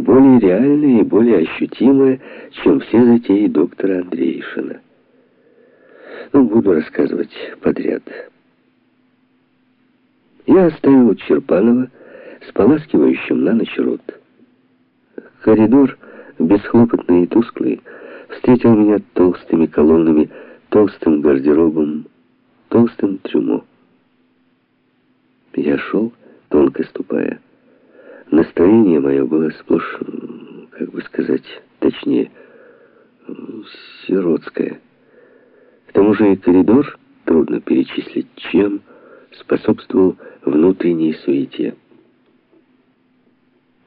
более реальное и более ощутимое, чем все затеи доктора Андреишина. Ну, буду рассказывать подряд. Я оставил Черпанова с поласкивающим на ночь рот. Коридор, бесхлопотный и тусклый, встретил меня толстыми колоннами, толстым гардеробом, толстым трюмо. Я шел, тонко ступая. Настроение мое было сплошь, как бы сказать, точнее, сиротское. К тому же и коридор, трудно перечислить чем, способствовал внутренней суете.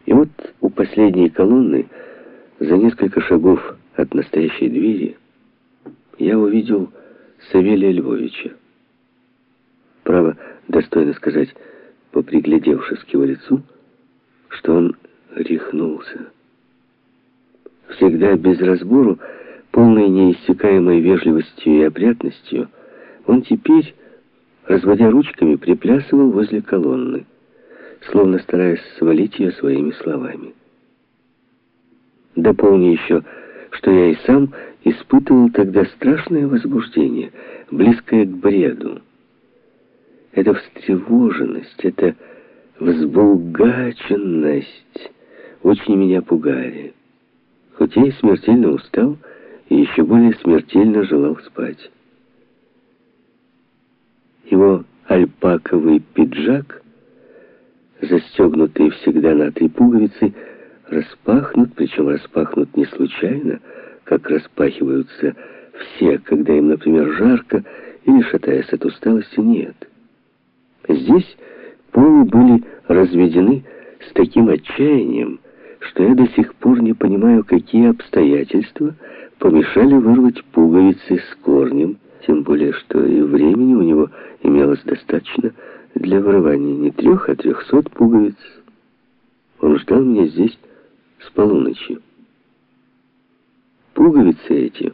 И вот у последней колонны, за несколько шагов от настоящей двери, я увидел Савелия Львовича. Право, достойно сказать, поприглядевшись к его лицу, что он рехнулся. Всегда без разбору, полной неиссякаемой вежливостью и опрятностью, он теперь, разводя ручками, приплясывал возле колонны, словно стараясь свалить ее своими словами. Дополни еще, что я и сам испытывал тогда страшное возбуждение, близкое к бреду. Эта встревоженность, эта взбулгаченность очень меня пугали. Хоть я и смертельно устал, и еще более смертельно желал спать. Его альпаковый пиджак, застегнутый всегда на три пуговицы, распахнут, причем распахнут не случайно, как распахиваются все, когда им, например, жарко или шатаясь от усталости, нет. Здесь полы были разведены с таким отчаянием, что я до сих пор не понимаю, какие обстоятельства помешали вырвать пуговицы с корнем, тем более, что и времени у него имелось достаточно для вырывания не трех, а трехсот пуговиц. Он ждал меня здесь с полуночи. Пуговицы эти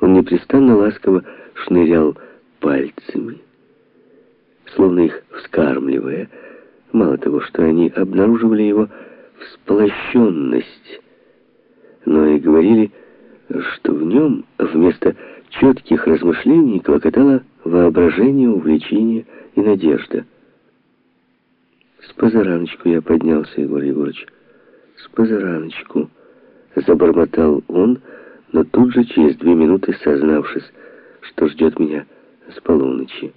он непрестанно ласково шнырял пальцами, словно их вскармливая. Мало того, что они обнаруживали его всполощенность, но и говорили, что в нем вместо четких размышлений клокотало воображение, увлечение и надежда. С позараночку я поднялся, Егор Егорович. С позараночку. Забормотал он, но тут же, через две минуты, сознавшись, что ждет меня с полуночи.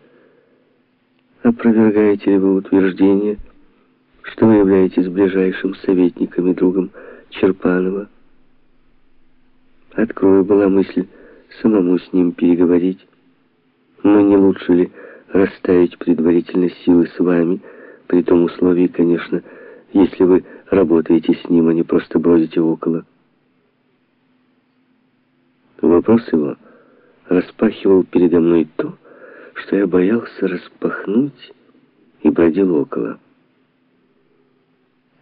Опровергаете ли вы утверждение, что вы являетесь ближайшим советником и другом Черпанова? Открою была мысль самому с ним переговорить. Но не лучше ли расставить предварительно силы с вами, при том условии, конечно, если вы работаете с ним, а не просто бродите около? Вопрос его распахивал передо мной то, что я боялся распахнуть и бродил около.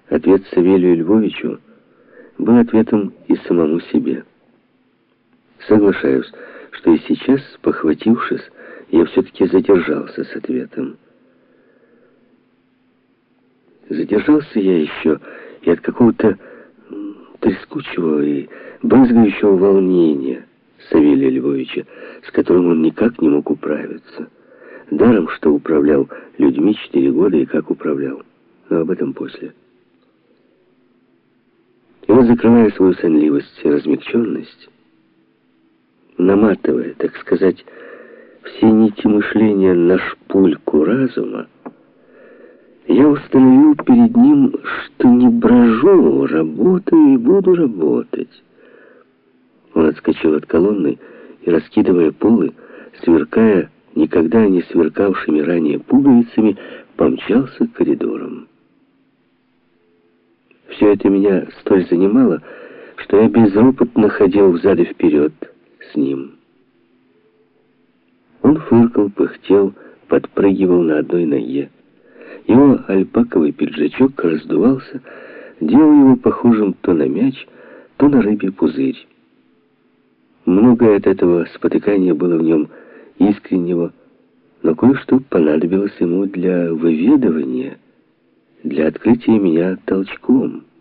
Ответ Савелию Львовичу был ответом и самому себе. Соглашаюсь, что и сейчас, похватившись, я все-таки задержался с ответом. Задержался я еще и от какого-то трескучего и брызгающего волнения Савелия Львовича, с которым он никак не мог управиться. Даром, что управлял людьми четыре года и как управлял. Но об этом после. И вот, закрывая свою сонливость и размягченность, наматывая, так сказать, все нити мышления на шпульку разума, я установил перед ним, что не брожу, работаю и буду работать. Он отскочил от колонны и, раскидывая полы, сверкая никогда не сверкавшими ранее пуговицами, помчался коридором. Все это меня столь занимало, что я безропотно ходил взад и вперед с ним. Он фыркал, пыхтел, подпрыгивал на одной ноге. Его альпаковый пиджачок раздувался, делал его похожим то на мяч, то на рыбий пузырь. Многое от этого спотыкания было в нем искреннего, но кое-что понадобилось ему для выведывания, для открытия меня толчком —